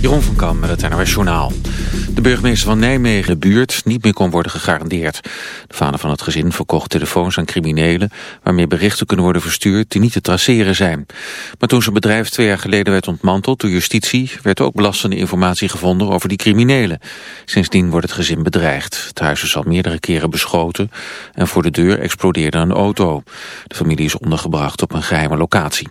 Jeroen van Kam met het NRS Journaal. De burgemeester van Nijmegen, de buurt, niet meer kon worden gegarandeerd. De vader van het gezin verkocht telefoons aan criminelen... waarmee berichten kunnen worden verstuurd die niet te traceren zijn. Maar toen zijn bedrijf twee jaar geleden werd ontmanteld door justitie... werd ook belastende informatie gevonden over die criminelen. Sindsdien wordt het gezin bedreigd. Het huis is al meerdere keren beschoten... en voor de deur explodeerde een auto. De familie is ondergebracht op een geheime locatie.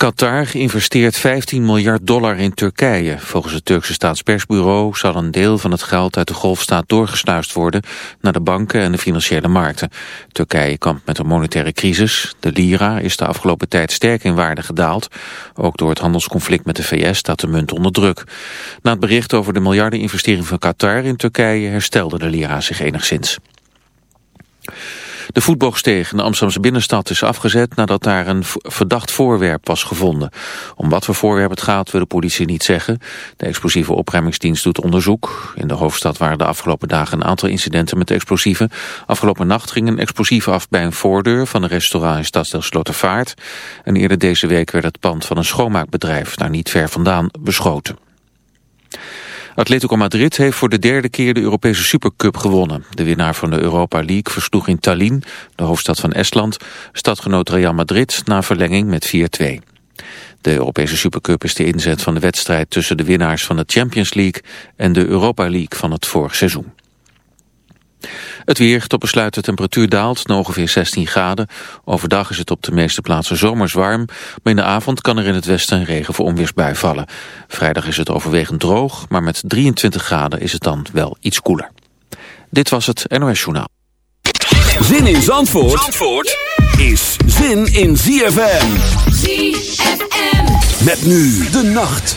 Qatar investeert 15 miljard dollar in Turkije. Volgens het Turkse staatspersbureau zal een deel van het geld uit de golfstaat doorgesluist worden naar de banken en de financiële markten. Turkije kampt met een monetaire crisis. De lira is de afgelopen tijd sterk in waarde gedaald. Ook door het handelsconflict met de VS staat de munt onder druk. Na het bericht over de miljardeninvestering van Qatar in Turkije herstelde de lira zich enigszins. De voetboogsteeg in de Amsterdamse binnenstad is afgezet nadat daar een verdacht voorwerp was gevonden. Om wat voor voorwerp het gaat wil de politie niet zeggen. De explosieve opruimingsdienst doet onderzoek. In de hoofdstad waren de afgelopen dagen een aantal incidenten met explosieven. Afgelopen nacht ging een explosief af bij een voordeur van een restaurant in stadsdeel Slotervaart. En eerder deze week werd het pand van een schoonmaakbedrijf daar niet ver vandaan beschoten. Atletico Madrid heeft voor de derde keer de Europese Supercup gewonnen. De winnaar van de Europa League versloeg in Tallinn, de hoofdstad van Estland, stadgenoot Real Madrid na verlenging met 4-2. De Europese Supercup is de inzet van de wedstrijd tussen de winnaars van de Champions League en de Europa League van het vorig seizoen. Het weer, tot besluit de temperatuur daalt ongeveer 16 graden. Overdag is het op de meeste plaatsen zomers warm. Maar in de avond kan er in het westen regen voor onweersbui vallen. Vrijdag is het overwegend droog, maar met 23 graden is het dan wel iets koeler. Dit was het NOS Journaal. Zin in Zandvoort, Zandvoort is zin in ZFM. ZFM. Met nu de nacht.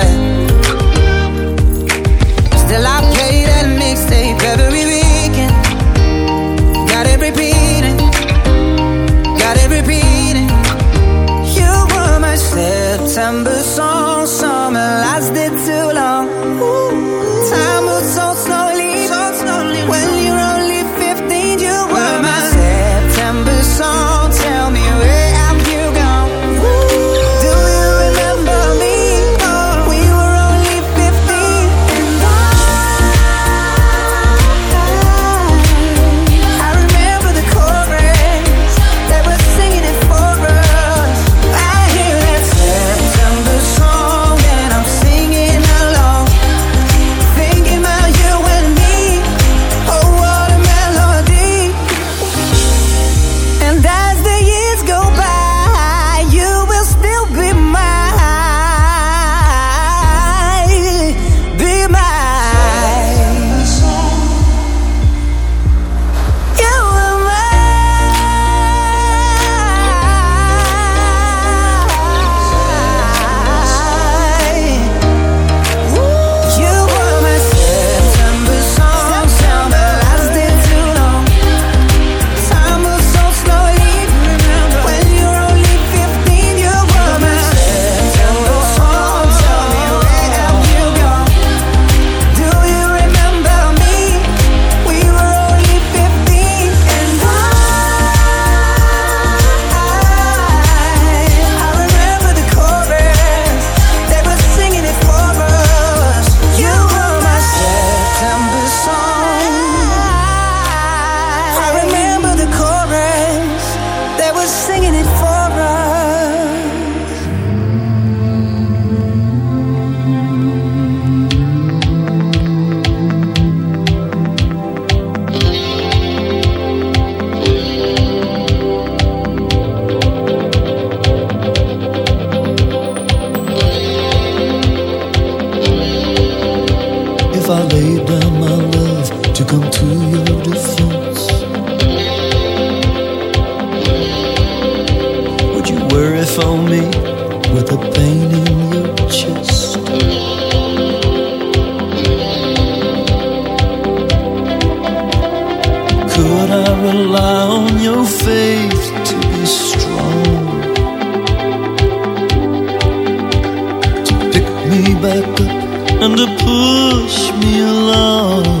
to come to your defense? Would you worry for me with the pain in your chest? Could I rely on your faith to be strong? To pick me back up and to push me along?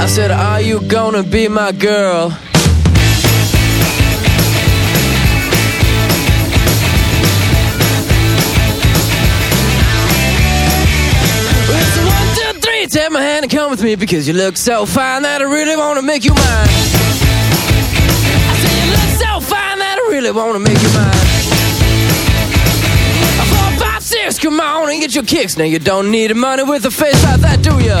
I said, are you gonna be my girl? It's one, two, three. Take my hand and come with me because you look so fine that I really want to make you mine. I said, you look so fine that I really want to make you mine. Four, five, six, come on and get your kicks. Now you don't need money with a face like that, do ya?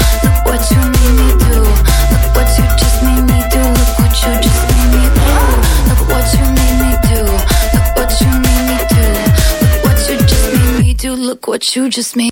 what you just made.